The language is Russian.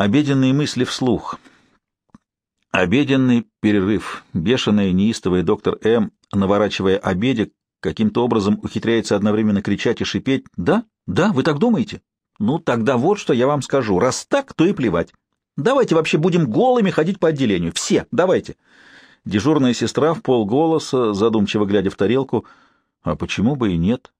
Обеденные мысли вслух. Обеденный перерыв. Бешеная, неистовая доктор М., наворачивая обедик, каким-то образом ухитряется одновременно кричать и шипеть. «Да? Да? Вы так думаете? Ну, тогда вот что я вам скажу. Раз так, то и плевать. Давайте вообще будем голыми ходить по отделению. Все, давайте». Дежурная сестра в полголоса, задумчиво глядя в тарелку. «А почему бы и нет?»